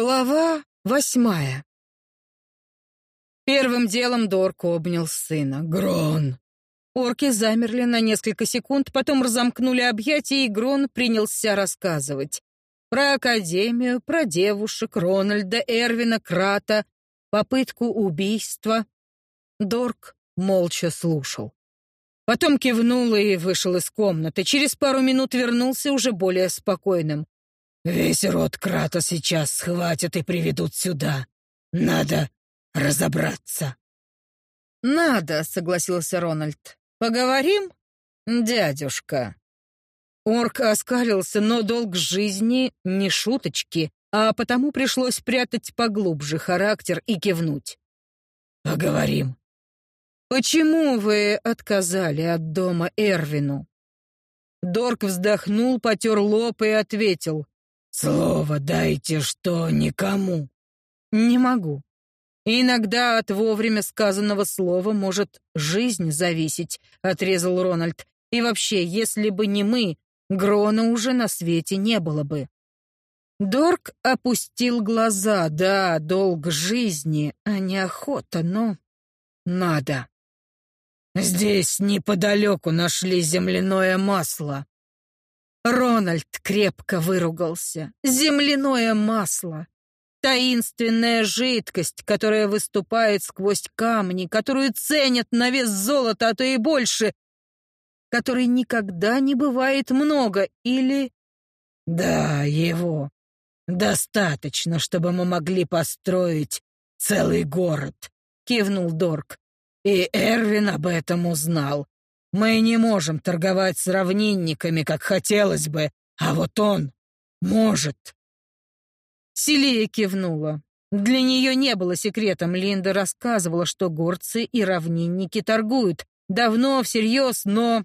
Глава восьмая Первым делом Дорк обнял сына. «Грон!» Орки замерли на несколько секунд, потом разомкнули объятия, и Грон принялся рассказывать. Про Академию, про девушек, Рональда, Эрвина, Крата, попытку убийства. Дорк молча слушал. Потом кивнул и вышел из комнаты. Через пару минут вернулся уже более спокойным. «Весь род Крата сейчас схватят и приведут сюда. Надо разобраться». «Надо», — согласился Рональд. «Поговорим, дядюшка?» Орк оскалился, но долг жизни не шуточки, а потому пришлось прятать поглубже характер и кивнуть. «Поговорим». «Почему вы отказали от дома Эрвину?» Дорк вздохнул, потер лоб и ответил. «Слово дайте, что никому». «Не могу. Иногда от вовремя сказанного слова может жизнь зависеть», — отрезал Рональд. «И вообще, если бы не мы, Грона уже на свете не было бы». Дорк опустил глаза. Да, долг жизни, а не охота, но надо. Здесь неподалеку нашли земляное масло. Рональд крепко выругался. Земляное масло. Таинственная жидкость, которая выступает сквозь камни, которую ценят на вес золота, а то и больше, которой никогда не бывает много, или... Да, его. Достаточно, чтобы мы могли построить целый город, кивнул Дорк. И Эрвин об этом узнал. Мы не можем торговать с равнинниками, как хотелось бы, а вот он может. Селия кивнула. Для нее не было секретом. Линда рассказывала, что горцы и равнинники торгуют. Давно, всерьез, но...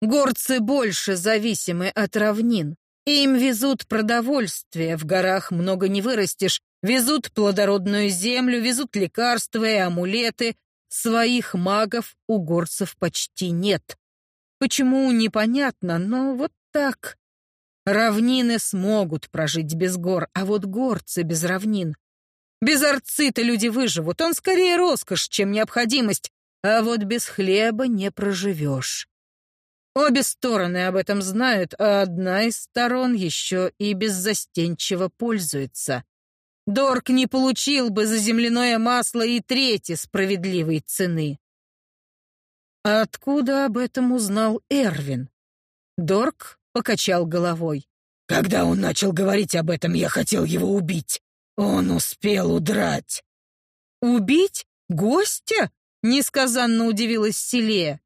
Горцы больше зависимы от равнин. Им везут продовольствие, в горах много не вырастешь, везут плодородную землю, везут лекарства и амулеты. Своих магов у горцев почти нет. Почему, непонятно, но вот так. Равнины смогут прожить без гор, а вот горцы без равнин. Без арцы-то люди выживут, он скорее роскошь, чем необходимость, а вот без хлеба не проживешь. Обе стороны об этом знают, а одна из сторон еще и беззастенчиво пользуется. Дорк не получил бы за земляное масло и трети справедливой цены. откуда об этом узнал Эрвин? Дорк покачал головой. Когда он начал говорить об этом, я хотел его убить. Он успел удрать. Убить? Гостя? Несказанно удивилась Селия.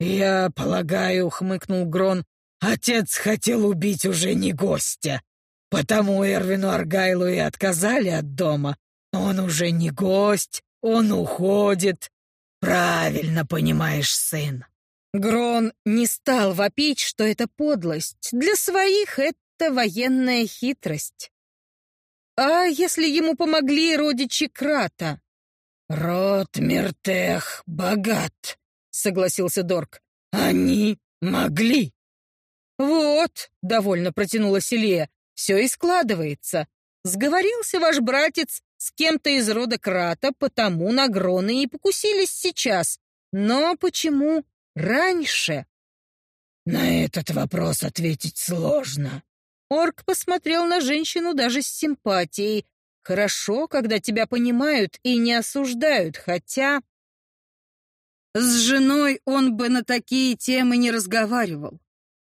«Я полагаю», — хмыкнул Грон, — «отец хотел убить уже не гостя. Потому Эрвину Аргайлу и отказали от дома. Он уже не гость, он уходит. Правильно понимаешь, сын». Грон не стал вопить, что это подлость. Для своих это военная хитрость. А если ему помогли родичи Крата? «Род Мертех богат», согласился Дорк. Они могли. Вот, довольно протянула Селия. Все и складывается. Сговорился ваш братец с кем-то из рода Крата, потому на Гроны и покусились сейчас. Но почему раньше? На этот вопрос ответить сложно. Орк посмотрел на женщину даже с симпатией. Хорошо, когда тебя понимают и не осуждают, хотя... С женой он бы на такие темы не разговаривал.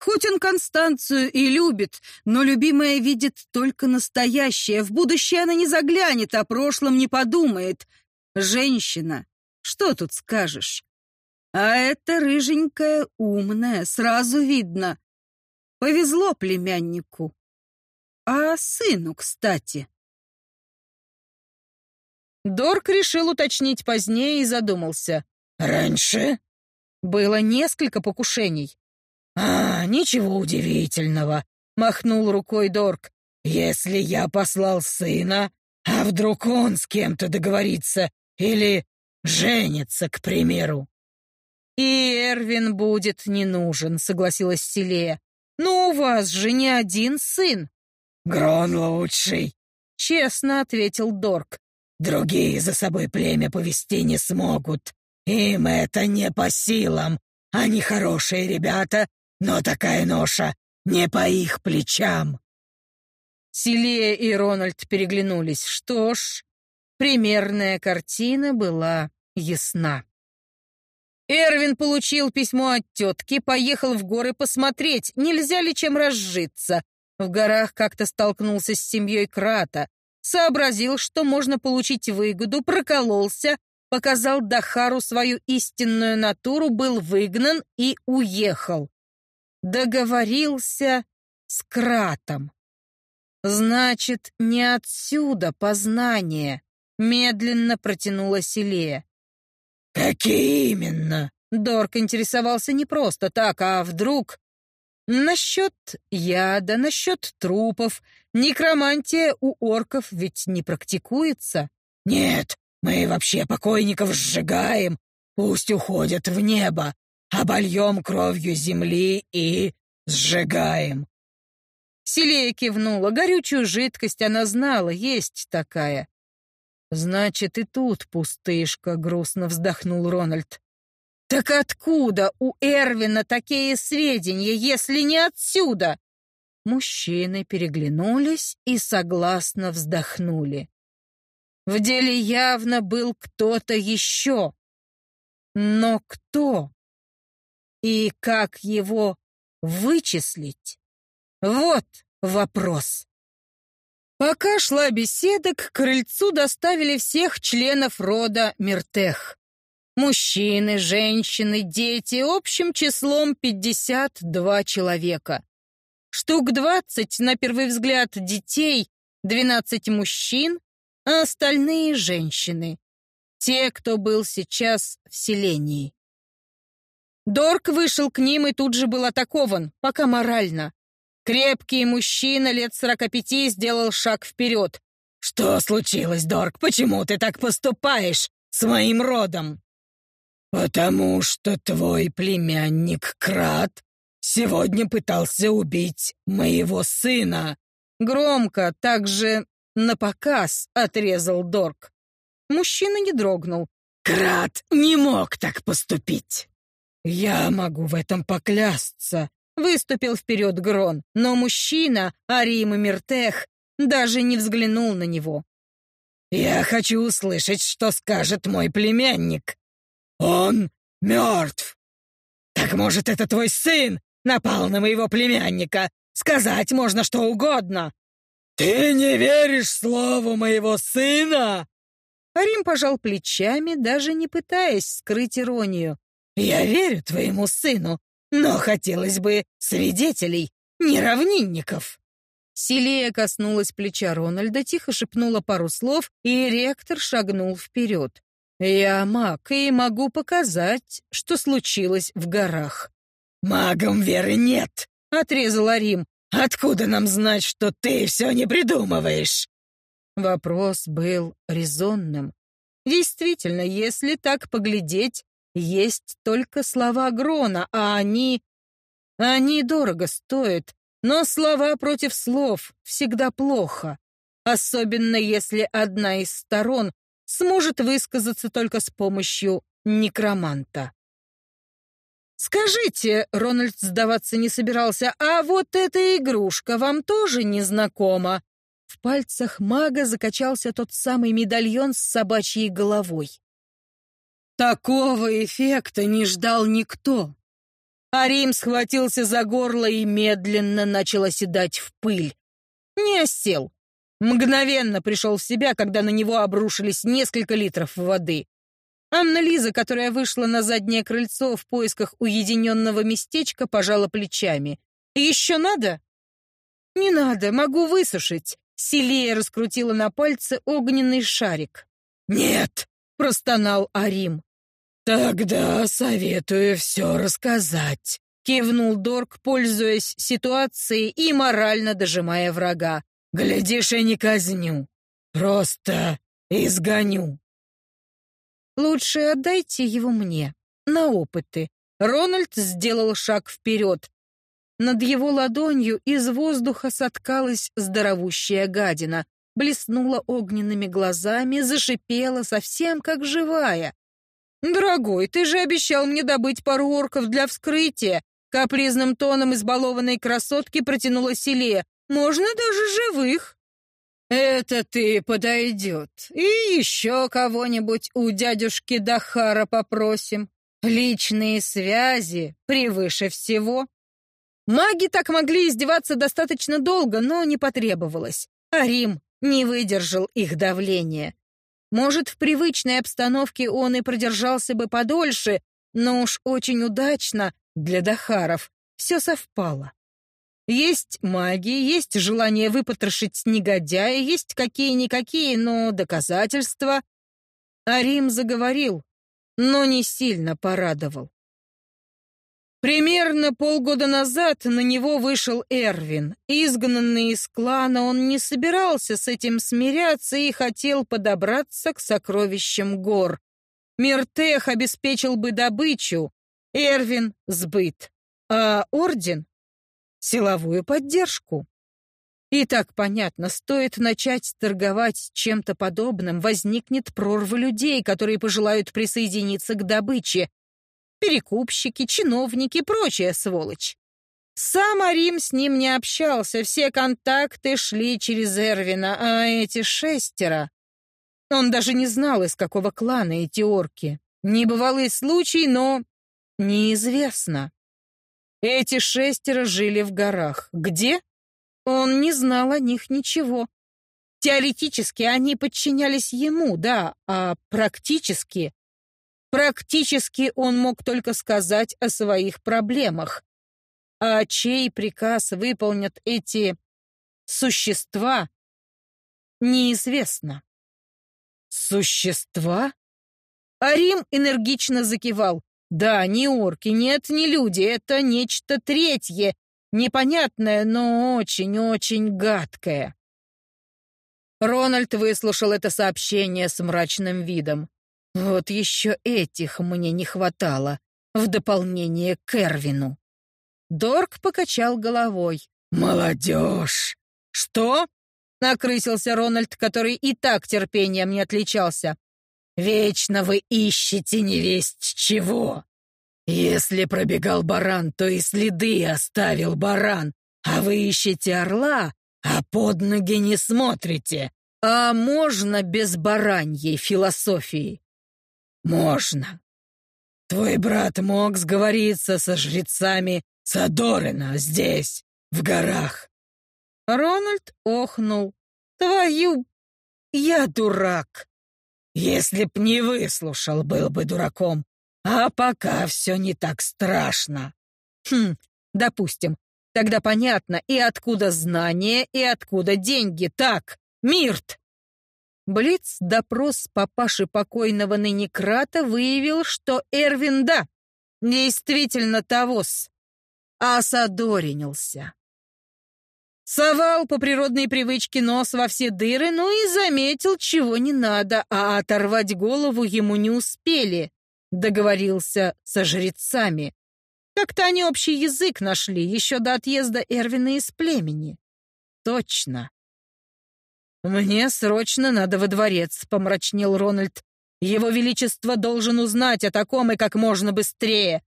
Хоть он Констанцию и любит, но любимая видит только настоящее. В будущее она не заглянет, о прошлом не подумает. Женщина, что тут скажешь? А эта рыженькая умная, сразу видно. Повезло племяннику. А сыну, кстати. Дорк решил уточнить позднее и задумался. Раньше было несколько покушений. А, ничего удивительного, махнул рукой Дорк. Если я послал сына, а вдруг он с кем-то договорится или женится, к примеру. И Эрвин будет не нужен, согласилась Селея. Но у вас же не один сын. Грон лучший. честно ответил Дорк. Другие за собой племя повести не смогут. Им это не по силам. Они хорошие ребята, но такая ноша не по их плечам. Селия и Рональд переглянулись. Что ж, примерная картина была ясна. Эрвин получил письмо от тетки, поехал в горы посмотреть, нельзя ли чем разжиться. В горах как-то столкнулся с семьей Крата, сообразил, что можно получить выгоду, прокололся, показал Дахару свою истинную натуру, был выгнан и уехал. Договорился с Кратом. Значит, не отсюда познание, медленно протянула Селея. Какие именно? Дорк интересовался не просто так, а вдруг насчет яда, насчет трупов. Некромантия у орков ведь не практикуется. Нет, мы вообще покойников сжигаем, пусть уходят в небо, обольем кровью земли и сжигаем. Селея кивнула. Горючую жидкость она знала, есть такая. «Значит, и тут пустышка», — грустно вздохнул Рональд. «Так откуда у Эрвина такие сведения, если не отсюда?» Мужчины переглянулись и согласно вздохнули. В деле явно был кто-то еще. Но кто? И как его вычислить? Вот вопрос. Пока шла беседа, к крыльцу доставили всех членов рода Миртех. Мужчины, женщины, дети, общим числом 52 человека. Штук 20, на первый взгляд, детей, 12 мужчин, а остальные — женщины. Те, кто был сейчас в селении. Дорк вышел к ним и тут же был атакован, пока морально. Крепкий мужчина лет сорока пяти сделал шаг вперед. «Что случилось, Дорк? Почему ты так поступаешь с моим родом?» «Потому что твой племянник Крат сегодня пытался убить моего сына». Громко, также на показ отрезал Дорк. Мужчина не дрогнул. «Крат не мог так поступить!» «Я могу в этом поклясться», Выступил вперед Грон, но мужчина, Арим и Миртех, даже не взглянул на него. «Я хочу услышать, что скажет мой племянник. Он мертв. Так может, это твой сын напал на моего племянника? Сказать можно что угодно». «Ты не веришь слову моего сына?» Арим пожал плечами, даже не пытаясь скрыть иронию. «Я верю твоему сыну, но хотелось бы свидетелей, не равнинников. Селия коснулась плеча Рональда, тихо шепнула пару слов, и ректор шагнул вперед. «Я маг и могу показать, что случилось в горах». «Магам веры нет», — отрезал Арим. «Откуда нам знать, что ты все не придумываешь?» Вопрос был резонным. Действительно, если так поглядеть, есть только слова Грона, а они... Они дорого стоят, но слова против слов всегда плохо, особенно если одна из сторон сможет высказаться только с помощью некроманта. «Скажите», — Рональд сдаваться не собирался, «а вот эта игрушка вам тоже не знакома?» В пальцах мага закачался тот самый медальон с собачьей головой. Такого эффекта не ждал никто. Арим схватился за горло и медленно начал оседать в пыль. Не осел. Мгновенно пришел в себя, когда на него обрушились несколько литров воды. Анна-Лиза, которая вышла на заднее крыльцо в поисках уединенного местечка, пожала плечами. «Еще надо?» «Не надо, могу высушить». Селия раскрутила на пальце огненный шарик. «Нет!» — простонал Арим. «Тогда советую все рассказать», — кивнул Дорк, пользуясь ситуацией и морально дожимая врага. «Глядишь, я не казню. Просто изгоню». «Лучше отдайте его мне, на опыты». Рональд сделал шаг вперед. Над его ладонью из воздуха соткалась здоровущая гадина. Блеснула огненными глазами, зашипела совсем как живая. «Дорогой, ты же обещал мне добыть пару орков для вскрытия!» Капризным тоном избалованной красотки протянула селе. «Можно даже живых!» «Это ты подойдет. И еще кого-нибудь у дядюшки Дахара попросим. Личные связи превыше всего». Маги так могли издеваться достаточно долго, но не потребовалось. А Рим не выдержал их давления. Может, в привычной обстановке он и продержался бы подольше, но уж очень удачно для Дахаров все совпало. Есть маги, есть желание выпотрошить негодяя, есть какие-никакие, но доказательства. А Рим заговорил, но не сильно порадовал. Примерно полгода назад на него вышел Эрвин. Изгнанный из клана, он не собирался с этим смиряться и хотел подобраться к сокровищам гор. Миртех обеспечил бы добычу, Эрвин — сбыт, а Орден — силовую поддержку. И так понятно, стоит начать торговать чем-то подобным, возникнет прорва людей, которые пожелают присоединиться к добыче, перекупщики, чиновники и прочая сволочь. Сам Арим с ним не общался, все контакты шли через Эрвина, а эти шестеро... Он даже не знал, из какого клана эти орки. Небывалый случай, но неизвестно. Эти шестеро жили в горах. Где? Он не знал о них ничего. Теоретически они подчинялись ему, да, а практически Практически он мог только сказать о своих проблемах. А чей приказ выполнят эти существа, неизвестно. Существа? Арим энергично закивал. Да, не орки, нет, не люди, это нечто третье, непонятное, но очень-очень гадкое. Рональд выслушал это сообщение с мрачным видом. Вот еще этих мне не хватало, в дополнение к Эрвину. Дорк покачал головой. «Молодежь!» «Что?» — накрысился Рональд, который и так терпением не отличался. «Вечно вы ищете невесть чего. Если пробегал баран, то и следы оставил баран, а вы ищете орла, а под ноги не смотрите. А можно без бараньей философии?» «Можно. Твой брат мог сговориться со жрецами Садорина здесь, в горах». Рональд охнул. «Твою... я дурак. Если б не выслушал, был бы дураком. А пока все не так страшно». «Хм, допустим. Тогда понятно, и откуда знания, и откуда деньги. Так, Мирт, Блиц-допрос папаши покойного ныне Крата выявил, что Эрвин, да, действительно тогос, осадоренился. Совал по природной привычке нос во все дыры, ну и заметил, чего не надо, а оторвать голову ему не успели. Договорился со жрецами. Как-то они общий язык нашли еще до отъезда Эрвина из племени. Точно. «Мне срочно надо во дворец», — помрачнел Рональд. «Его Величество должен узнать о таком и как можно быстрее».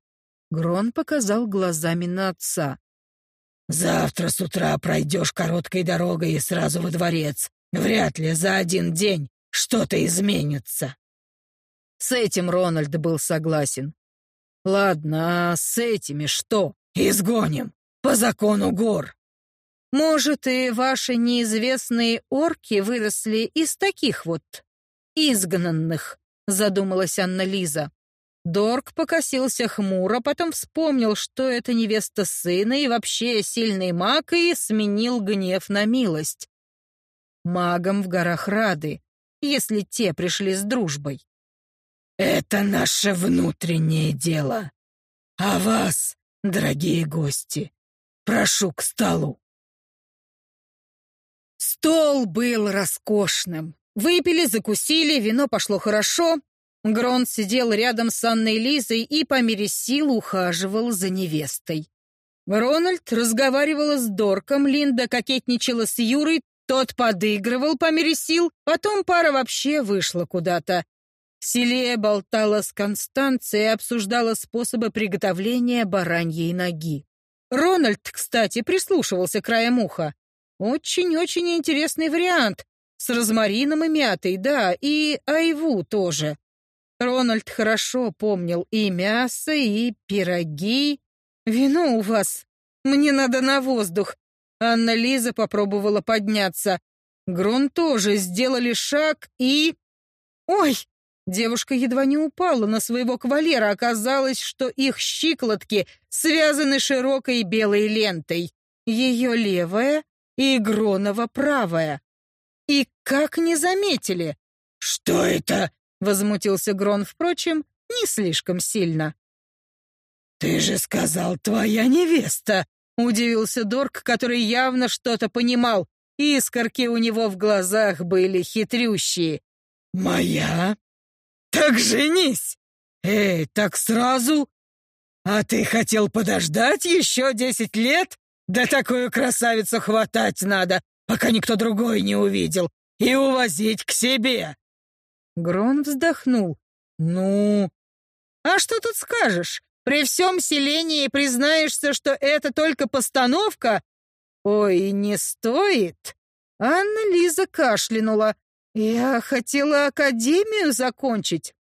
Грон показал глазами на отца. «Завтра с утра пройдешь короткой дорогой и сразу во дворец. Вряд ли за один день что-то изменится». С этим Рональд был согласен. «Ладно, а с этими что? Изгоним! По закону гор!» Может, и ваши неизвестные орки выросли из таких вот изгнанных, задумалась Анна Лиза. Дорк покосился хмуро, потом вспомнил, что это невеста сына и вообще сильный маг, и сменил гнев на милость. Магам в горах рады, если те пришли с дружбой. «Это наше внутреннее дело. А вас, дорогие гости, прошу к столу». Стол был роскошным. Выпили, закусили, вино пошло хорошо. Грон сидел рядом с Анной Лизой и по мере сил ухаживал за невестой. Рональд разговаривала с Дорком, Линда кокетничала с Юрой, Тот подыгрывал по мере сил, потом пара вообще вышла куда-то. Селия болтала с Констанцией и обсуждала способы приготовления бараньей ноги. Рональд, кстати, прислушивался краем уха. Очень-очень интересный вариант. С розмарином и мятой, да, и айву тоже. Рональд хорошо помнил и мясо, и пироги. Вино у вас. Мне надо на воздух. Анна-Лиза попробовала подняться. Грон тоже сделали шаг и... Ой! Девушка едва не упала на своего кавалера. Оказалось, что их щиколотки связаны широкой белой лентой. Ее левая и Гронова правая. И как не заметили? «Что это?» — возмутился Грон, впрочем, не слишком сильно. «Ты же сказал, твоя невеста!» — удивился Дорк, который явно что-то понимал. Искорки у него в глазах были хитрющие. «Моя? Так женись! Эй, так сразу? А ты хотел подождать еще десять лет? Да такую красавицу хватать надо, пока никто другой не увидел, и увозить к себе!» Грон вздохнул. «Ну...» «А что тут скажешь? При всем селении признаешься, что это только постановка? Ой, не стоит!» Анна Лиза кашлянула. «Я хотела академию закончить».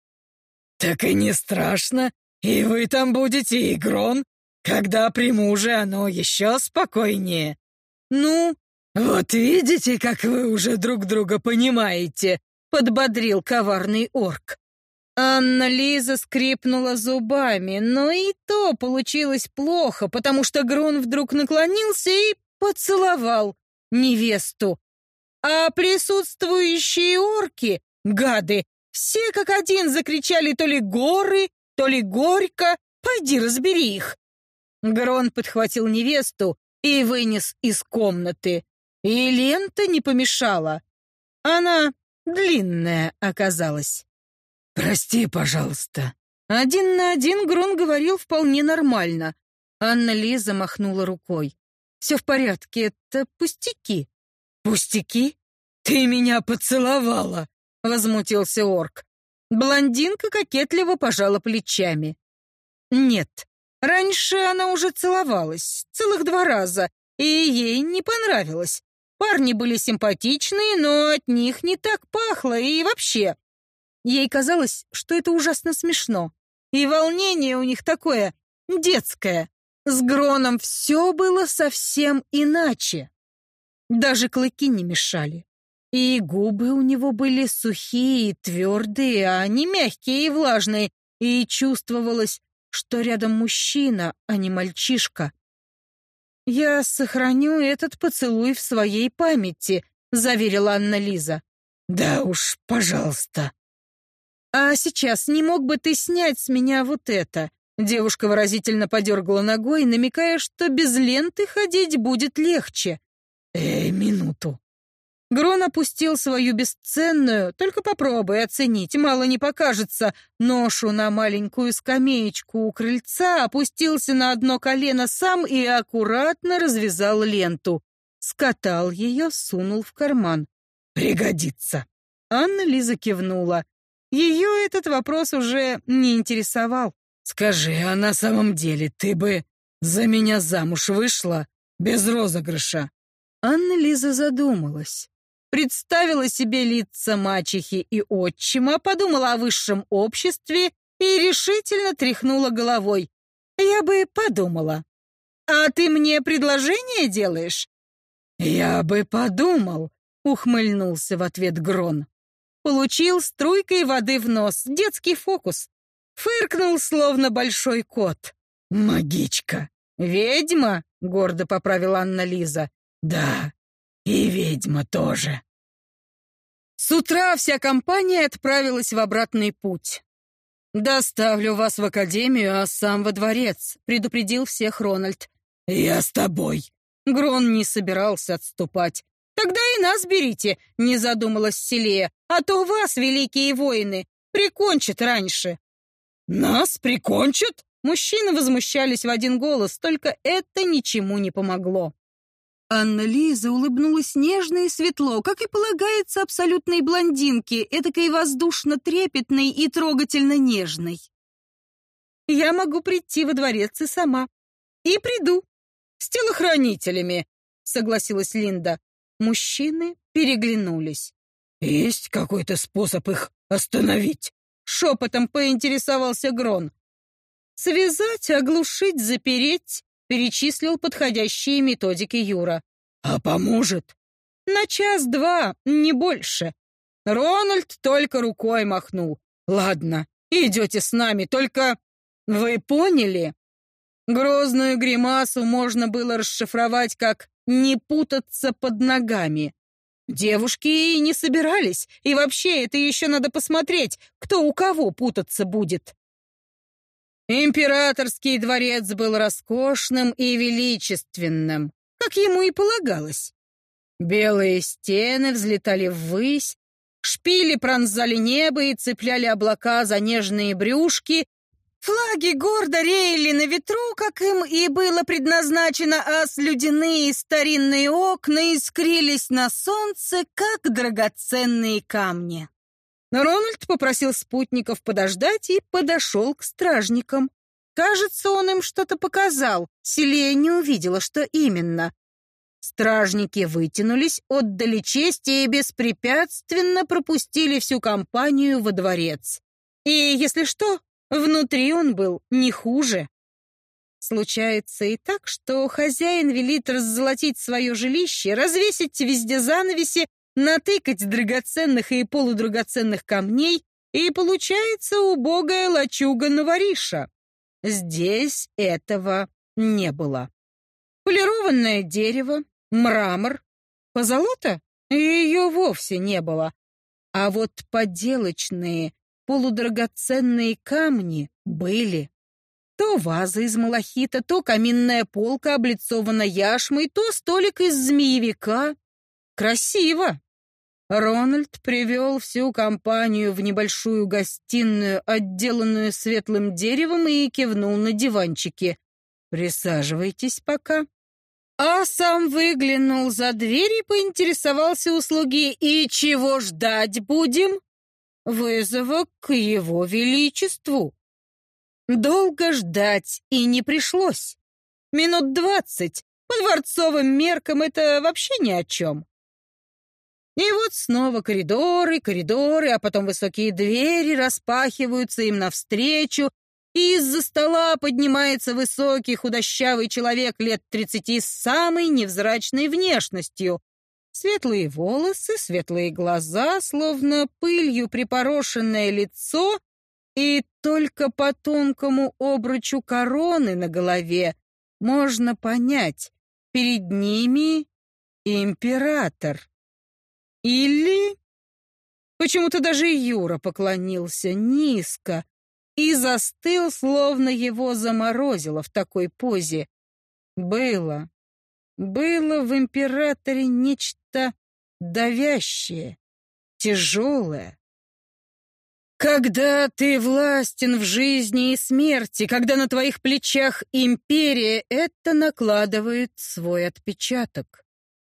«Так и не страшно. И вы там будете, Игрон. Когда приму же оно еще спокойнее. Ну, вот видите, как вы уже друг друга понимаете», — подбодрил коварный орк. Анна-Лиза скрипнула зубами, но и то получилось плохо, потому что Грун вдруг наклонился и поцеловал невесту. А присутствующие орки, гады, все как один закричали то ли горы, то ли горько, пойди разбери их. Грон подхватил невесту и вынес из комнаты. И лента не помешала. Она длинная оказалась. «Прости, пожалуйста». Один на один Грон говорил вполне нормально. Анна-Лиза махнула рукой. «Все в порядке, это пустяки». «Пустяки? Ты меня поцеловала!» — возмутился орк. Блондинка кокетливо пожала плечами. «Нет, раньше она уже целовалась, целых два раза, и ей не понравилось. Парни были симпатичные, но от них не так пахло, и вообще. Ей казалось, что это ужасно смешно. И волнение у них такое детское. С Гроном все было совсем иначе. Даже клыки не мешали. И губы у него были сухие и твердые, а не мягкие и влажные, и чувствовалось, что рядом мужчина, а не мальчишка. «Я сохраню этот поцелуй в своей памяти», — заверила Анна Лиза. «Да уж, пожалуйста». «А сейчас не мог бы ты снять с меня вот это?» Девушка выразительно подергала ногой, намекая, что без ленты ходить будет легче. «Эй, минуту». Грон опустил свою бесценную, только попробуй оценить, мало не покажется, ношу на маленькую скамеечку у крыльца, опустился на одно колено сам и аккуратно развязал ленту. Скатал ее, сунул в карман. «Пригодится». Анна Лиза кивнула. Ее этот вопрос уже не интересовал. «Скажи, а на самом деле ты бы за меня замуж вышла без розыгрыша?» Анна Лиза задумалась представила себе лица мачехи и отчима, подумала о высшем обществе и решительно тряхнула головой. «Я бы подумала. А ты мне предложение делаешь?» «Я бы подумал», — ухмыльнулся в ответ Грон. Получил струйкой воды в нос, детский фокус. Фыркнул, словно большой кот. «Магичка!» «Ведьма?» — гордо поправила Анна Лиза. «Да, и ведьма тоже». С утра вся компания отправилась в обратный путь. «Доставлю вас в академию, а сам во дворец», — предупредил всех Рональд. «Я с тобой». Грон не собирался отступать. «Тогда и нас берите», — не задумалась Селия. «А то вас, великие воины, прикончат раньше». «Нас прикончат?» Мужчины возмущались в один голос, только это ничему не помогло. Анна-Лиза улыбнулась нежно и светло, как и полагается абсолютной блондинке, этакой воздушно-трепетной и трогательно нежной. «Я могу прийти во дворец и сама. И приду. С телохранителями», — согласилась Линда. Мужчины переглянулись. «Есть какой-то способ их остановить?» — шепотом поинтересовался Грон. «Связать, оглушить, запереть», — перечислил подходящие методики Юра. «А поможет?» «На час-два, не больше». Рональд только рукой махнул. «Ладно, идете с нами, только вы поняли?» Грозную гримасу можно было расшифровать как «не путаться под ногами». Девушки и не собирались, и вообще это еще надо посмотреть, кто у кого путаться будет. Императорский дворец был роскошным и величественным, как ему и полагалось. Белые стены взлетали ввысь, шпили пронзали небо и цепляли облака за нежные брюшки, Флаги гордо реяли на ветру, как им и было предназначено, а слюдяные старинные окна искрились на солнце, как драгоценные камни. Рональд попросил спутников подождать и подошел к стражникам. Кажется, он им что-то показал. Селия не увидела, что именно. Стражники вытянулись, отдали честь и беспрепятственно пропустили всю компанию во дворец. И, если что, Внутри он был не хуже. Случается и так, что хозяин велит раззолотить свое жилище, развесить везде занавеси, натыкать драгоценных и полудрагоценных камней, и получается убогая лачуга новориша. Здесь этого не было. Полированное дерево, мрамор, позолота ее вовсе не было. А вот поделочные полудрагоценные камни были. То ваза из малахита, то каминная полка облицована яшмой, то столик из змеевика. Красиво. Рональд привел всю компанию в небольшую гостиную, отделанную светлым деревом, и кивнул на диванчике. «Присаживайтесь пока». А сам выглянул за дверь и поинтересовался услуги. «И чего ждать будем?» вызова к его величеству. Долго ждать и не пришлось. Минут двадцать. По дворцовым меркам это вообще ни о чем. И вот снова коридоры, коридоры, а потом высокие двери распахиваются им навстречу, и из-за стола поднимается высокий худощавый человек лет тридцати с самой невзрачной внешностью. Светлые волосы, светлые глаза, словно пылью припорошенное лицо, и только по тонкому обручу короны на голове можно понять, перед ними император. Или... Почему-то даже Юра поклонился низко и застыл, словно его заморозило в такой позе. Было, было в императоре нечто давящее, тяжелое. Когда ты властен в жизни и смерти, когда на твоих плечах империя, это накладывает свой отпечаток.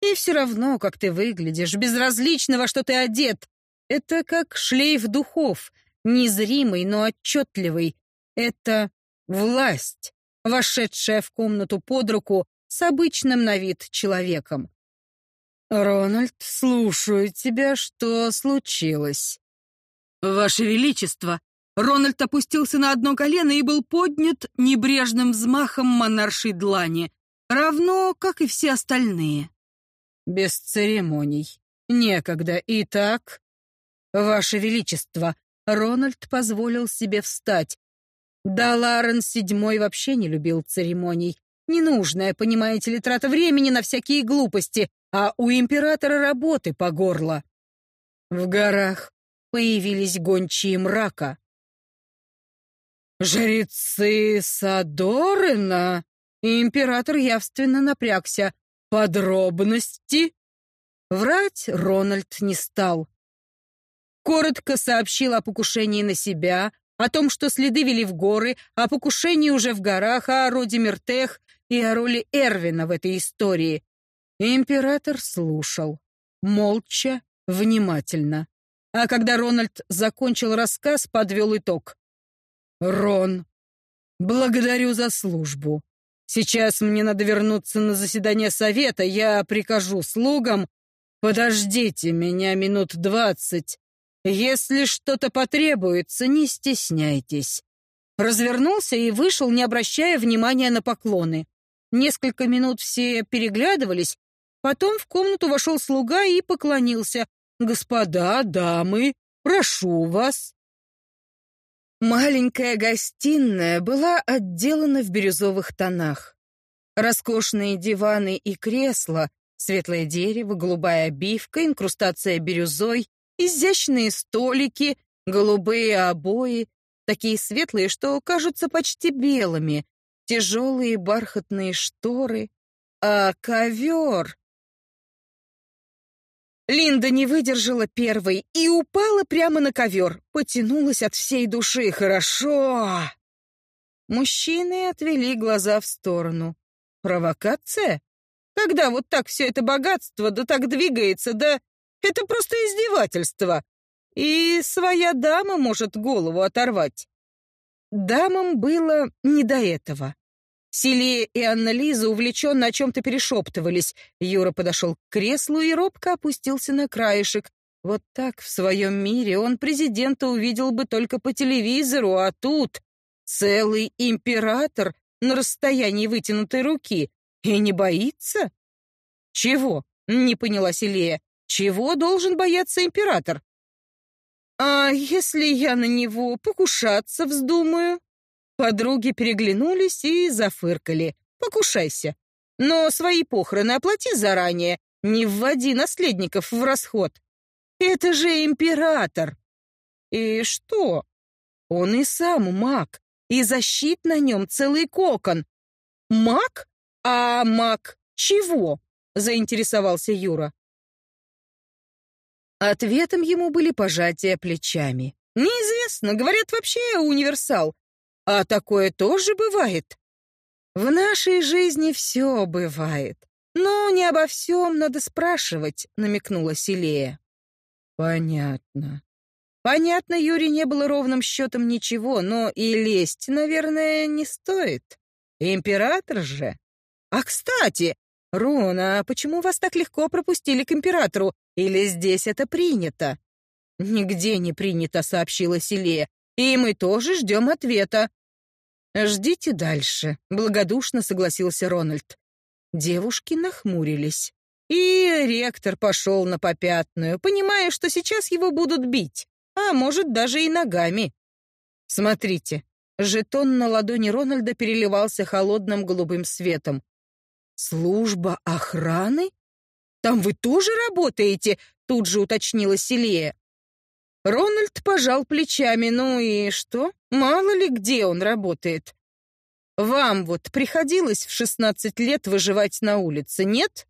И все равно, как ты выглядишь, безразлично, во что ты одет. Это как шлейф духов, незримый, но отчетливый. Это власть, вошедшая в комнату под руку с обычным на вид человеком. «Рональд, слушаю тебя, что случилось?» «Ваше Величество!» Рональд опустился на одно колено и был поднят небрежным взмахом монаршей длани, равно, как и все остальные. «Без церемоний. Некогда. Итак, Ваше Величество!» Рональд позволил себе встать. Да, Ларен седьмой вообще не любил церемоний. Ненужная, понимаете ли, трата времени на всякие глупости, а у императора работы по горло. В горах появились гончие мрака. «Жрецы Садорына?» Император явственно напрягся. «Подробности?» Врать Рональд не стал. Коротко сообщил о покушении на себя, о том, что следы вели в горы, о покушении уже в горах, о роде Мертех и о роли Эрвина в этой истории. Император слушал, молча, внимательно. А когда Рональд закончил рассказ, подвел итог. «Рон, благодарю за службу. Сейчас мне надо вернуться на заседание совета. Я прикажу слугам. Подождите меня минут двадцать. Если что-то потребуется, не стесняйтесь». Развернулся и вышел, не обращая внимания на поклоны. Несколько минут все переглядывались, потом в комнату вошел слуга и поклонился. «Господа, дамы, прошу вас». Маленькая гостиная была отделана в бирюзовых тонах. Роскошные диваны и кресла, светлое дерево, голубая обивка, инкрустация бирюзой, изящные столики, голубые обои, такие светлые, что кажутся почти белыми, тяжелые бархатные шторы, а ковер... Линда не выдержала первой и упала прямо на ковер, потянулась от всей души. «Хорошо!» Мужчины отвели глаза в сторону. «Провокация? Когда вот так все это богатство, да так двигается, да это просто издевательство. И своя дама может голову оторвать». Дамам было не до этого. Селия и Анна-Лиза увлеченно о чем-то перешептывались. Юра подошел к креслу и робко опустился на краешек. Вот так в своем мире он президента увидел бы только по телевизору, а тут целый император на расстоянии вытянутой руки. И не боится? Чего? Не поняла Селия. Чего должен бояться император? А если я на него покушаться вздумаю? Подруги переглянулись и зафыркали. «Покушайся. Но свои похороны оплати заранее. Не вводи наследников в расход. Это же император!» «И что?» «Он и сам маг, и защит на нем целый кокон. Маг? А маг чего?» — заинтересовался Юра. Ответом ему были пожатия плечами. «Неизвестно, говорят, вообще универсал. А такое тоже бывает? В нашей жизни все бывает. Но не обо всем надо спрашивать, намекнула Селея. Понятно. Понятно, Юре не было ровным счетом ничего, но и лезть, наверное, не стоит. Император же. А, кстати, Рона, а почему вас так легко пропустили к императору? Или здесь это принято? Нигде не принято, сообщила Селея. И мы тоже ждем ответа. «Ждите дальше», — благодушно согласился Рональд. Девушки нахмурились. И ректор пошел на попятную, понимая, что сейчас его будут бить, а может, даже и ногами. «Смотрите». Жетон на ладони Рональда переливался холодным голубым светом. «Служба охраны? Там вы тоже работаете?» Тут же уточнила Селия. Рональд пожал плечами. Ну и что? Мало ли где он работает. Вам вот приходилось в 16 лет выживать на улице, нет?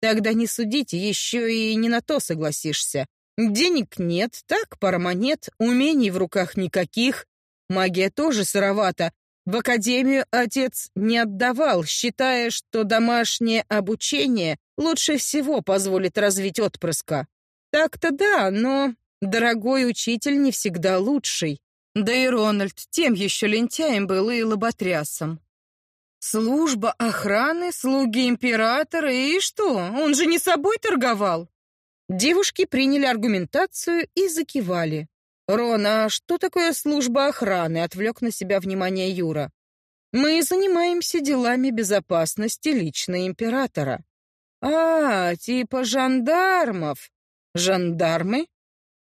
Тогда не судите, еще и не на то согласишься. Денег нет, так, пара монет, умений в руках никаких. Магия тоже сыровата. В академию отец не отдавал, считая, что домашнее обучение лучше всего позволит развить отпрыска. Так-то да, но Дорогой учитель не всегда лучший. Да и Рональд тем еще лентяем был и лоботрясом. Служба охраны, слуги императора, и что, он же не собой торговал? Девушки приняли аргументацию и закивали. «Рон, а что такое служба охраны?» — отвлек на себя внимание Юра. «Мы занимаемся делами безопасности лично императора». «А, типа жандармов». «Жандармы?»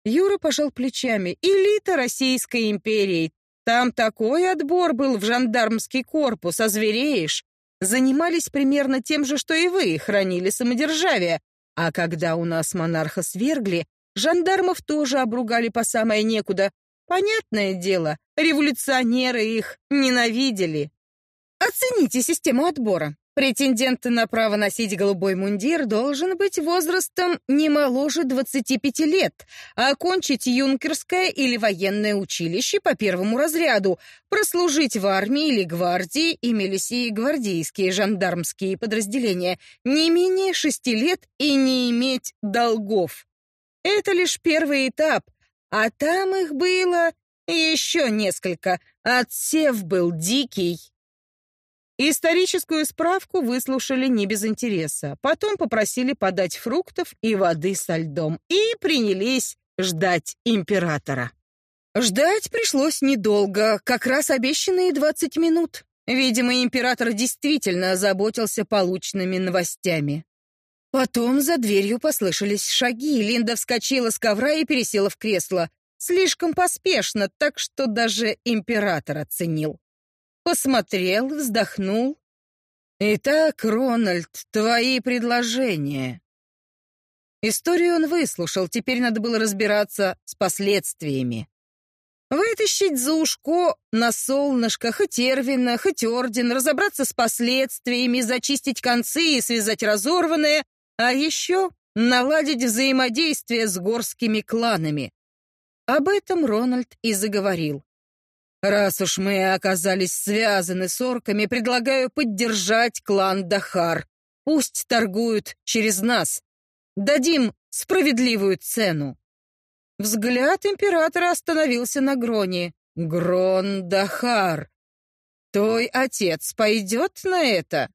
Юра пожал плечами. «Элита Российской империи. Там такой отбор был в жандармский корпус, озвереешь. Занимались примерно тем же, что и вы, хранили самодержавие. А когда у нас монарха свергли, жандармов тоже обругали по самое некуда. Понятное дело, революционеры их ненавидели. Оцените систему отбора. Претендент на право носить голубой мундир должен быть возрастом не моложе 25 лет, а окончить юнкерское или военное училище по первому разряду, прослужить в армии или гвардии, имелись и гвардейские жандармские подразделения, не менее шести лет и не иметь долгов. Это лишь первый этап, а там их было еще несколько. Отсев был дикий. Историческую справку выслушали не без интереса. Потом попросили подать фруктов и воды со льдом и принялись ждать императора. Ждать пришлось недолго, как раз обещанные 20 минут. Видимо, император действительно озаботился полученными новостями. Потом за дверью послышались шаги, Линда вскочила с ковра и пересела в кресло. Слишком поспешно, так что даже император оценил. Посмотрел, вздохнул. «Итак, Рональд, твои предложения». Историю он выслушал, теперь надо было разбираться с последствиями. Вытащить за ушко на солнышко хоть Эрвина, хоть Орден, разобраться с последствиями, зачистить концы и связать разорванное, а еще наладить взаимодействие с горскими кланами. Об этом Рональд и заговорил. Раз уж мы оказались связаны с орками, предлагаю поддержать клан Дахар. Пусть торгуют через нас. Дадим справедливую цену. Взгляд императора остановился на Гроне. Грон Дахар. Твой отец пойдет на это?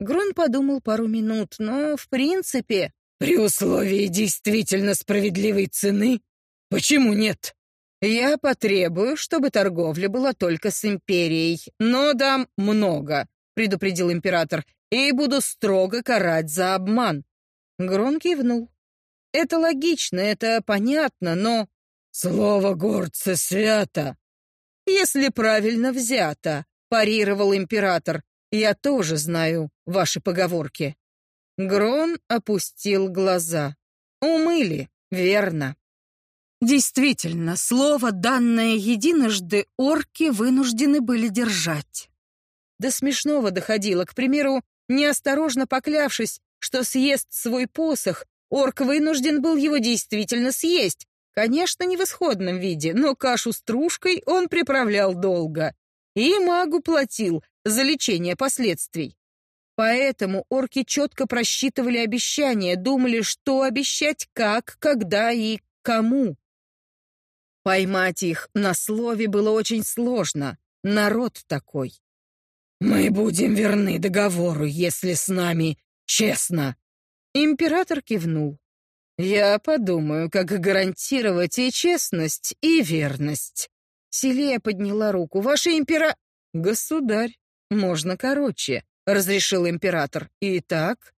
Грон подумал пару минут, но, в принципе, при условии действительно справедливой цены, почему нет? Я потребую, чтобы торговля была только с империей, но дам много, предупредил император, и буду строго карать за обман. Грон кивнул. Это логично, это понятно, но слово горца свято. Если правильно взято, парировал император. Я тоже знаю ваши поговорки. Грон опустил глаза. Умыли, верно. Действительно, слово, данное единожды, орки вынуждены были держать. До смешного доходило, к примеру, неосторожно поклявшись, что съест свой посох, орк вынужден был его действительно съесть. Конечно, не в исходном виде, но кашу с трушкой он приправлял долго. И магу платил за лечение последствий. Поэтому орки четко просчитывали обещания, думали, что обещать, как, когда и кому. Поймать их на слове было очень сложно. Народ такой. Мы будем верны договору, если с нами честно. Император кивнул. Я подумаю, как гарантировать и честность, и верность. Селия подняла руку. Ваше импера... Государь, можно короче, разрешил император. Итак,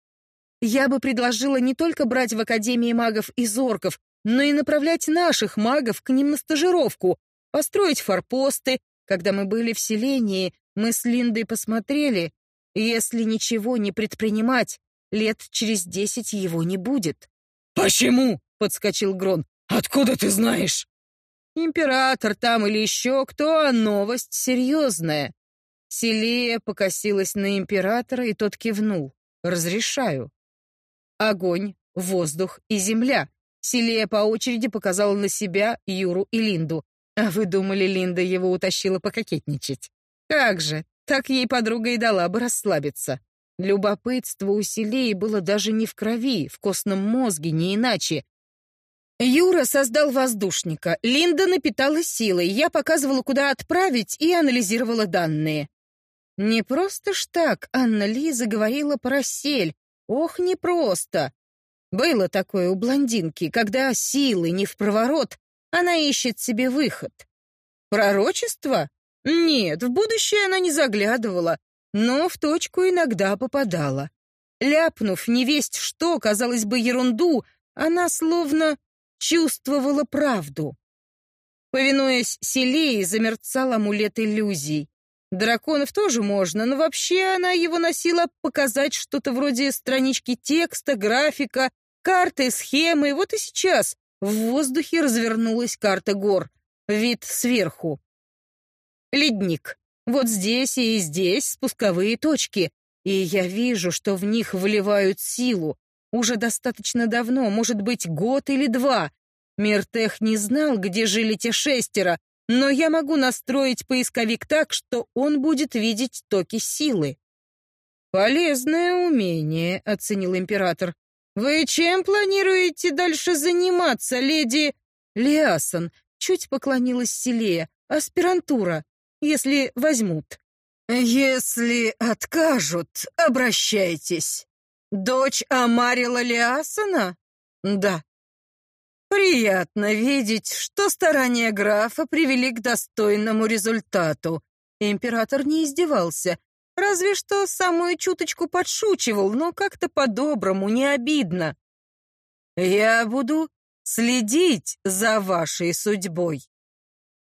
я бы предложила не только брать в Академии магов из орков, но и направлять наших магов к ним на стажировку, построить форпосты. Когда мы были в селении, мы с Линдой посмотрели, если ничего не предпринимать, лет через десять его не будет. «Почему?» — подскочил Грон. «Откуда ты знаешь?» «Император там или еще кто, а новость серьезная». Селия покосилась на императора, и тот кивнул. «Разрешаю». Огонь, воздух и земля. Селия по очереди показала на себя, Юру и Линду. А вы думали, Линда его утащила пококетничать? Как же, так ей подруга и дала бы расслабиться. Любопытство у Селии было даже не в крови, в костном мозге, не иначе. Юра создал воздушника, Линда напитала силой, я показывала, куда отправить, и анализировала данные. Не просто ж так Анна Лиза говорила про сель. Ох, не просто. Было такое у блондинки, когда силы не в проворот, она ищет себе выход. Пророчество? Нет, в будущее она не заглядывала, но в точку иногда попадала. Ляпнув невесть что, казалось бы, ерунду, она словно чувствовала правду. Повинуясь Селии, замерцал амулет иллюзий. Драконов тоже можно, но вообще она его носила показать что-то вроде странички текста, графика, карты, схемы. Вот и сейчас в воздухе развернулась карта гор. Вид сверху. Ледник. Вот здесь и здесь спусковые точки. и я вижу, что в них вливают силу. Уже достаточно давно, может быть, год или два. Миртех не знал, где жили те шестеро, но я могу настроить поисковик так, что он будет видеть токи силы. «Полезное умение», — оценил император. «Вы чем планируете дальше заниматься, леди...» «Лиасон», — чуть поклонилась Селея. «Аспирантура, если возьмут». «Если откажут, обращайтесь. Дочь Амарила Лиасона?» «Да». «Приятно видеть, что старания графа привели к достойному результату». Император не издевался, разве что самую чуточку подшучивал, но как-то по-доброму, не обидно. «Я буду следить за вашей судьбой».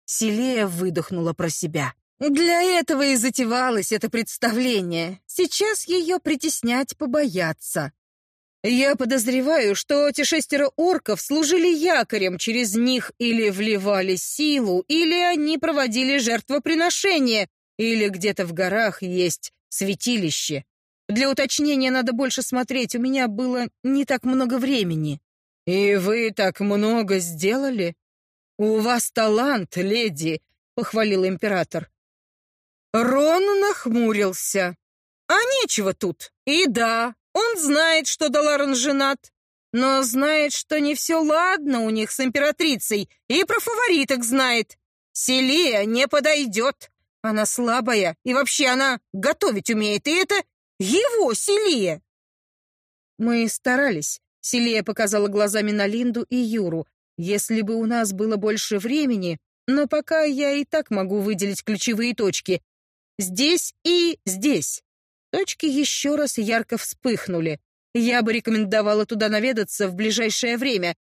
Селея выдохнула про себя. Для этого и затевалось это представление. Сейчас ее притеснять побояться. Я подозреваю, что эти шестеро орков служили якорем, через них или вливали силу, или они проводили жертвоприношение, или где-то в горах есть святилище. Для уточнения надо больше смотреть, у меня было не так много времени. И вы так много сделали? У вас талант, леди, похвалил император. Рон нахмурился. А нечего тут. И да, он знает, что Даларен женат, но знает, что не все ладно у них с императрицей, и про фавориток знает. Селия не подойдет. Она слабая, и вообще она готовить умеет, и это его Селия. Мы старались. Селия показала глазами на Линду и Юру. Если бы у нас было больше времени, но пока я и так могу выделить ключевые точки. Здесь и здесь. Точки еще раз ярко вспыхнули. Я бы рекомендовала туда наведаться в ближайшее время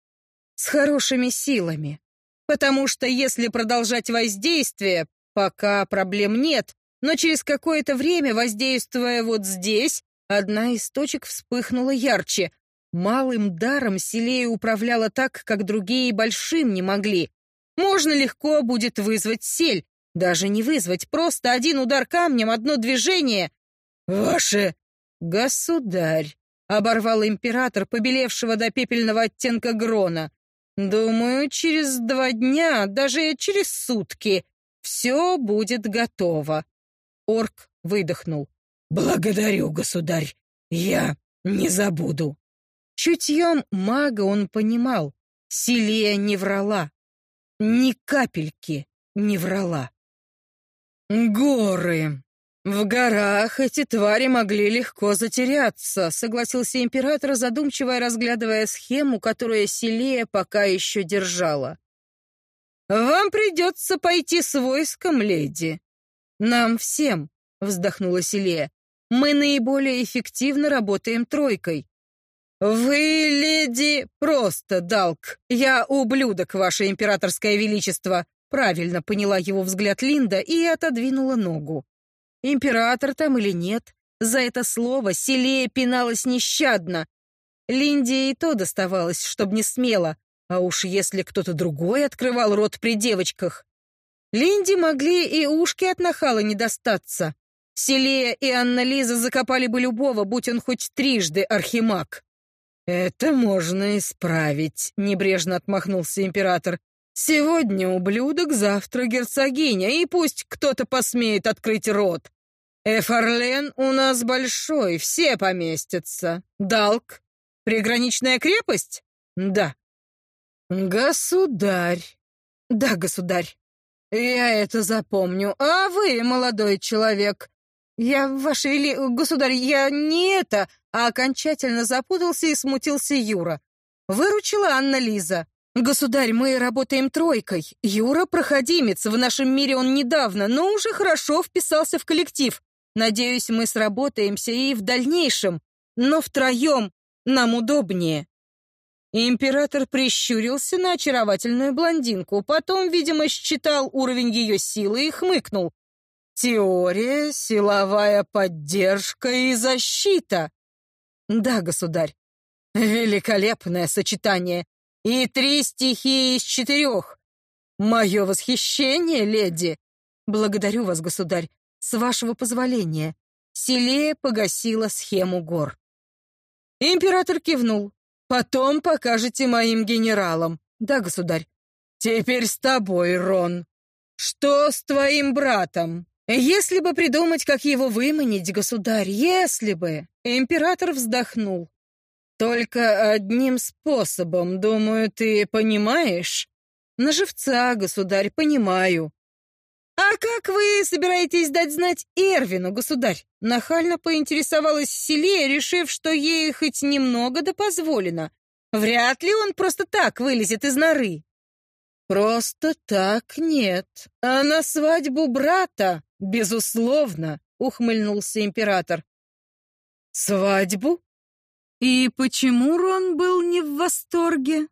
с хорошими силами. Потому что если продолжать воздействие, пока проблем нет, но через какое-то время, воздействуя вот здесь, одна из точек вспыхнула ярче. Малым даром Селея управляла так, как другие большим не могли. Можно легко будет вызвать сель, даже не вызвать, просто один удар камнем, одно движение, «Ваше...» «Государь», — оборвал император, побелевшего до пепельного оттенка грона. «Думаю, через два дня, даже через сутки, все будет готово». Орк выдохнул. «Благодарю, государь, я не забуду». Чутьем мага он понимал, Силия не врала. Ни капельки не врала. «Горы!» «В горах эти твари могли легко затеряться», — согласился император, задумчиво разглядывая схему, которую Селия пока еще держала. «Вам придется пойти с войском, леди». «Нам всем», — вздохнула Селия. «Мы наиболее эффективно работаем тройкой». «Вы, леди, просто Далк. Я ублюдок, ваше императорское величество», — правильно поняла его взгляд Линда и отодвинула ногу. Император там или нет, за это слово Селея пиналась нещадно. Линде и то доставалось, чтоб не смело, а уж если кто-то другой открывал рот при девочках. Линде могли и ушки от нахала не достаться. Селея и Анна-Лиза закопали бы любого, будь он хоть трижды архимаг. «Это можно исправить», — небрежно отмахнулся император. «Сегодня ублюдок, завтра герцогиня, и пусть кто-то посмеет открыть рот. Эфарлен у нас большой, все поместятся. Далк? Приграничная крепость? Да. Государь. Да, государь. Я это запомню. А вы, молодой человек? Я, ваше вели... Государь, я не это... А окончательно запутался и смутился Юра. Выручила Анна Лиза. «Государь, мы работаем тройкой. Юра — проходимец, в нашем мире он недавно, но уже хорошо вписался в коллектив. Надеюсь, мы сработаемся и в дальнейшем, но втроем нам удобнее». Император прищурился на очаровательную блондинку, потом, видимо, считал уровень ее силы и хмыкнул. «Теория, силовая поддержка и защита». «Да, государь, великолепное сочетание. И три стихии из четырех. Мое восхищение, леди. Благодарю вас, государь. С вашего позволения. Селея погасила схему гор. Император кивнул. «Потом покажете моим генералам». «Да, государь». «Теперь с тобой, Рон. Что с твоим братом?» «Если бы придумать, как его выманить, государь, если бы...» Император вздохнул. «Только одним способом, думаю, ты понимаешь?» «На живца, государь, понимаю». «А как вы собираетесь дать знать Эрвину, государь?» Нахально поинтересовалась Селия, решив, что ей хоть немного да позволено. Вряд ли он просто так вылезет из норы. «Просто так нет. А на свадьбу брата, безусловно», — ухмыльнулся император. «Свадьбу? И почему Рон был не в восторге?»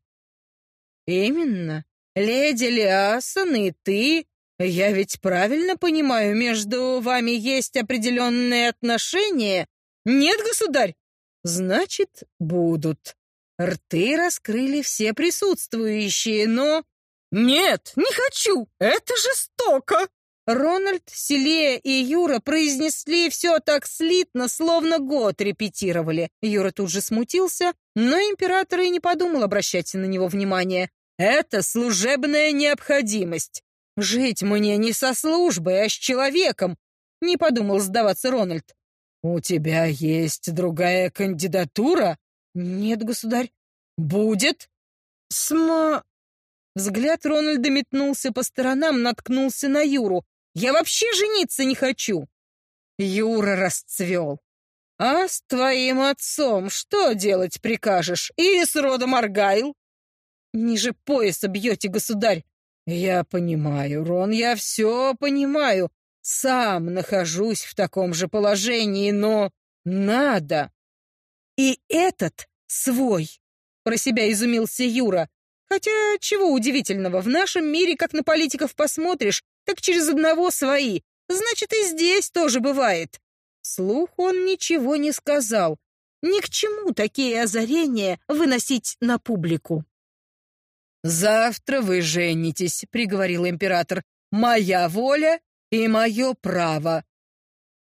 «Именно. Леди Лиасон и ты я ведь правильно понимаю, между вами есть определенные отношения? Нет, государь? Значит, будут. Рты раскрыли все присутствующие, но... Нет, не хочу, это жестоко. Рональд, Селия и Юра произнесли все так слитно, словно год репетировали. Юра тут же смутился, но император и не подумал обращать на него внимание. Это служебная необходимость. Жить мне не со службой, а с человеком, не подумал сдаваться Рональд. У тебя есть другая кандидатура? Нет, государь. Будет? Сма... Взгляд Рональда метнулся по сторонам, наткнулся на Юру. Я вообще жениться не хочу. Юра расцвел. А с твоим отцом что делать прикажешь? Или с родом Аргайл? Ниже пояса бьете, государь. «Я понимаю, Рон, я все понимаю. Сам нахожусь в таком же положении, но надо». «И этот свой», — про себя изумился Юра. «Хотя чего удивительного, в нашем мире, как на политиков посмотришь, так через одного свои. Значит, и здесь тоже бывает». Слух он ничего не сказал. Ни к чему такие озарения выносить на публику. «Завтра вы женитесь», — приговорил император. «Моя воля и мое право».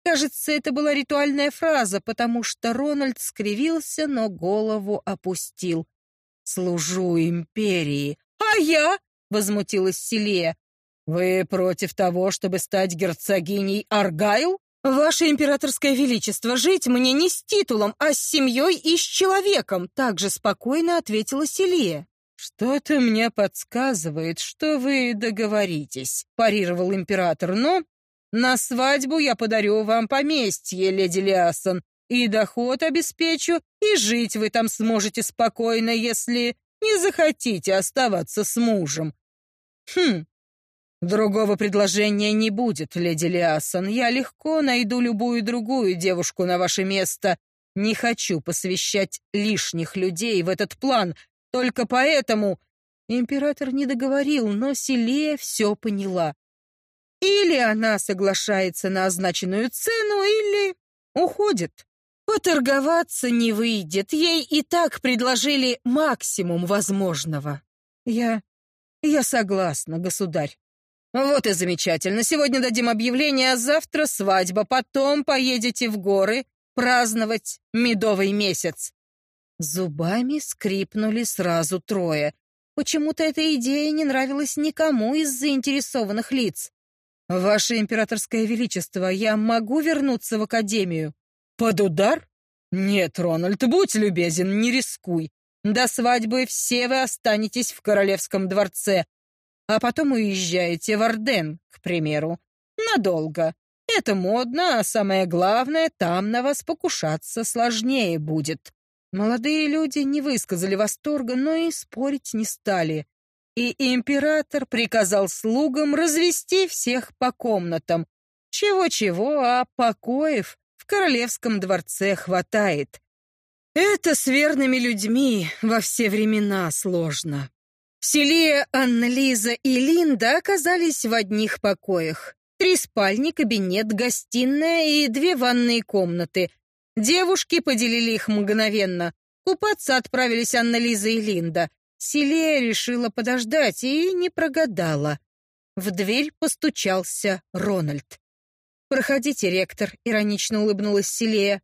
Кажется, это была ритуальная фраза, потому что Рональд скривился, но голову опустил. «Служу империи». «А я?» — возмутилась Селия. «Вы против того, чтобы стать герцогиней Аргайл?» «Ваше императорское величество, жить мне не с титулом, а с семьей и с человеком», — также спокойно ответила Селия. «Что-то мне подсказывает, что вы договоритесь», — парировал император, «но на свадьбу я подарю вам поместье, леди Лиасон, и доход обеспечу, и жить вы там сможете спокойно, если не захотите оставаться с мужем». «Хм, другого предложения не будет, леди Лиасон. Я легко найду любую другую девушку на ваше место. Не хочу посвящать лишних людей в этот план, только поэтому император не договорил, но Селия все поняла. Или она соглашается на означенную цену, или уходит. Поторговаться не выйдет, ей и так предложили максимум возможного. Я... я согласна, государь. Вот и замечательно. Сегодня дадим объявление, а завтра свадьба. Потом поедете в горы праздновать медовый месяц. Зубами скрипнули сразу трое. Почему-то эта идея не нравилась никому из заинтересованных лиц. «Ваше императорское величество, я могу вернуться в академию?» «Под удар?» «Нет, Рональд, будь любезен, не рискуй. До свадьбы все вы останетесь в королевском дворце, а потом уезжаете в Орден, к примеру. Надолго. Это модно, а самое главное, там на вас покушаться сложнее будет. Молодые люди не высказали восторга, но и спорить не стали. И император приказал слугам развести всех по комнатам. Чего-чего, а покоев в королевском дворце хватает. Это с верными людьми во все времена сложно. Селия, Анна-Лиза и Линда оказались в одних покоях. Три спальни, кабинет, гостиная и две ванные комнаты, Девушки поделили их мгновенно. Купаться отправились Анна-Лиза и Линда. Селия решила подождать и не прогадала. В дверь постучался Рональд. «Проходите, ректор», — иронично улыбнулась Селея.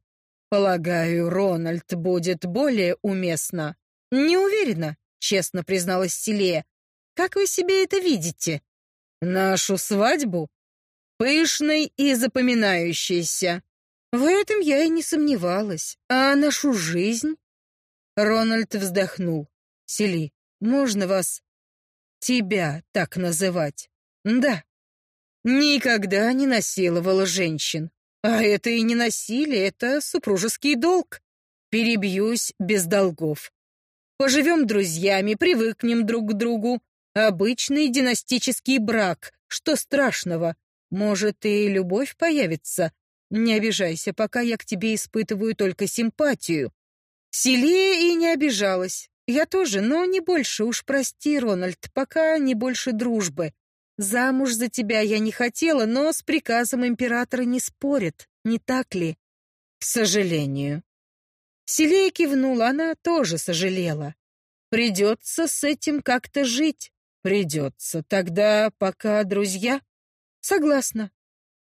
«Полагаю, Рональд будет более уместно». «Не уверена», — честно призналась Селея. «Как вы себе это видите?» «Нашу свадьбу?» «Пышной и запоминающейся». В этом я и не сомневалась. А нашу жизнь? Рональд вздохнул. Сели, можно вас... Тебя так называть? Да. Никогда не насиловала женщин. А это и не насилие, это супружеский долг. Перебьюсь без долгов. Поживем друзьями, привыкнем друг к другу. Обычный династический брак. Что страшного? Может, и любовь появится. Не обижайся, пока я к тебе испытываю только симпатию. Селия и не обижалась. Я тоже, но не больше, уж прости, Рональд, пока не больше дружбы. Замуж за тебя я не хотела, но с приказом императора не спорят, не так ли? К сожалению. Селия кивнула, она тоже сожалела. Придется с этим как-то жить. Придется. Тогда пока друзья? Согласна.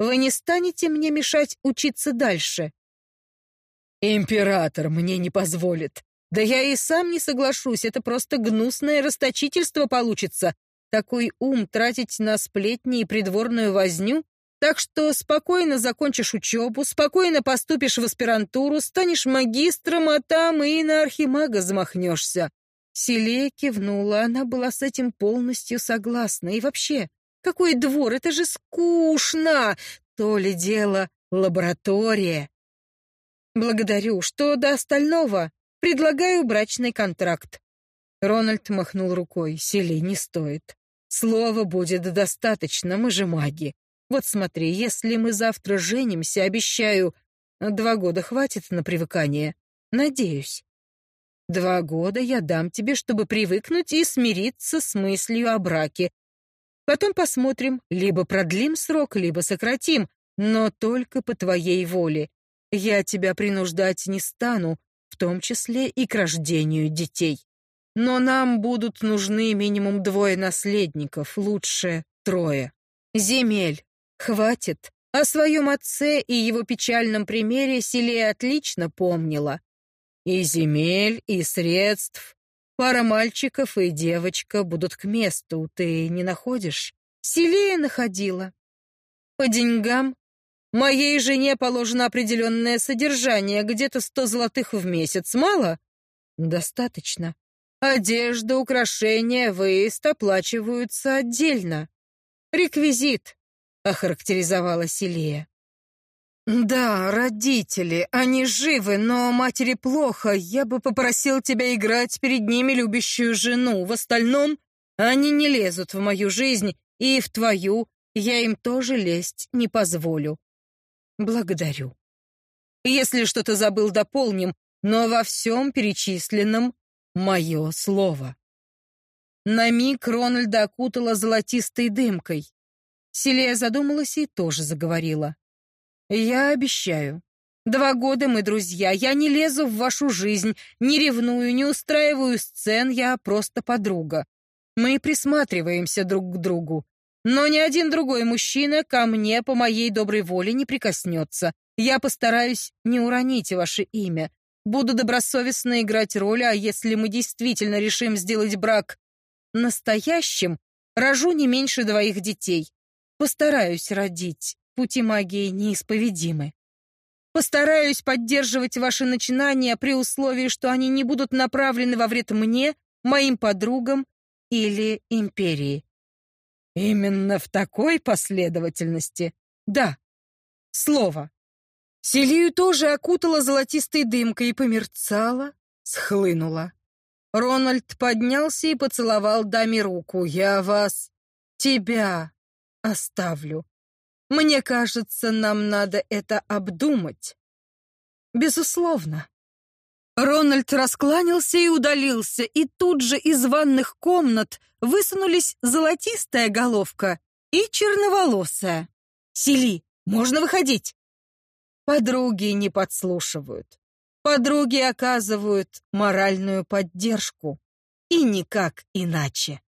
Вы не станете мне мешать учиться дальше. Император мне не позволит. Да я и сам не соглашусь, это просто гнусное расточительство получится. Такой ум тратить на сплетни и придворную возню? Так что спокойно закончишь учебу, спокойно поступишь в аспирантуру, станешь магистром, а там и на архимага замахнешься. Селия кивнула, она была с этим полностью согласна. И вообще, какой двор, это же скучно! То ли дело лаборатория. Благодарю. Что до остального? Предлагаю брачный контракт. Рональд махнул рукой. Сели не стоит. Слова будет достаточно, мы же маги. Вот смотри, если мы завтра женимся, обещаю, два года хватит на привыкание. Надеюсь. Два года я дам тебе, чтобы привыкнуть и смириться с мыслью о браке. Потом посмотрим, либо продлим срок, либо сократим, но только по твоей воле. Я тебя принуждать не стану, в том числе и к рождению детей. Но нам будут нужны минимум двое наследников, лучше трое. Земель. Хватит. О своем отце и его печальном примере Селия отлично помнила. И земель, и средств. Пара мальчиков и девочка будут к месту, ты не находишь? Селия находила. По деньгам Моей жене положено определенное содержание, где-то сто золотых в месяц. Мало? Достаточно. Одежда, украшения, выезд оплачиваются отдельно. Реквизит, охарактеризовала Селия. Да, родители, они живы, но матери плохо. Я бы попросил тебя играть перед ними любящую жену. В остальном они не лезут в мою жизнь, и в твою я им тоже лезть не позволю. Благодарю. Если что-то забыл, дополним, но во всем перечисленном мое слово. На миг Рональда окутала золотистой дымкой. Селия задумалась и тоже заговорила. «Я обещаю. Два года мы друзья. Я не лезу в вашу жизнь, не ревную, не устраиваю сцен, я просто подруга. Мы присматриваемся друг к другу. Но ни один другой мужчина ко мне по моей доброй воле не прикоснется. Я постараюсь не уронить ваше имя. Буду добросовестно играть роль, а если мы действительно решим сделать брак настоящим, рожу не меньше двоих детей. Постараюсь родить. Пути магии неисповедимы. Постараюсь поддерживать ваши начинания при условии, что они не будут направлены во вред мне, моим подругам или империи. Именно в такой последовательности? Да. Слово. Селию тоже окутала золотистой дымкой и померцала, схлынула. Рональд поднялся и поцеловал даме руку. «Я вас, тебя оставлю. Мне кажется, нам надо это обдумать». «Безусловно». Рональд раскланялся и удалился, и тут же из ванных комнат высунулись золотистая головка и черноволосая. «Сели, можно выходить?» Подруги не подслушивают. Подруги оказывают моральную поддержку. И никак иначе.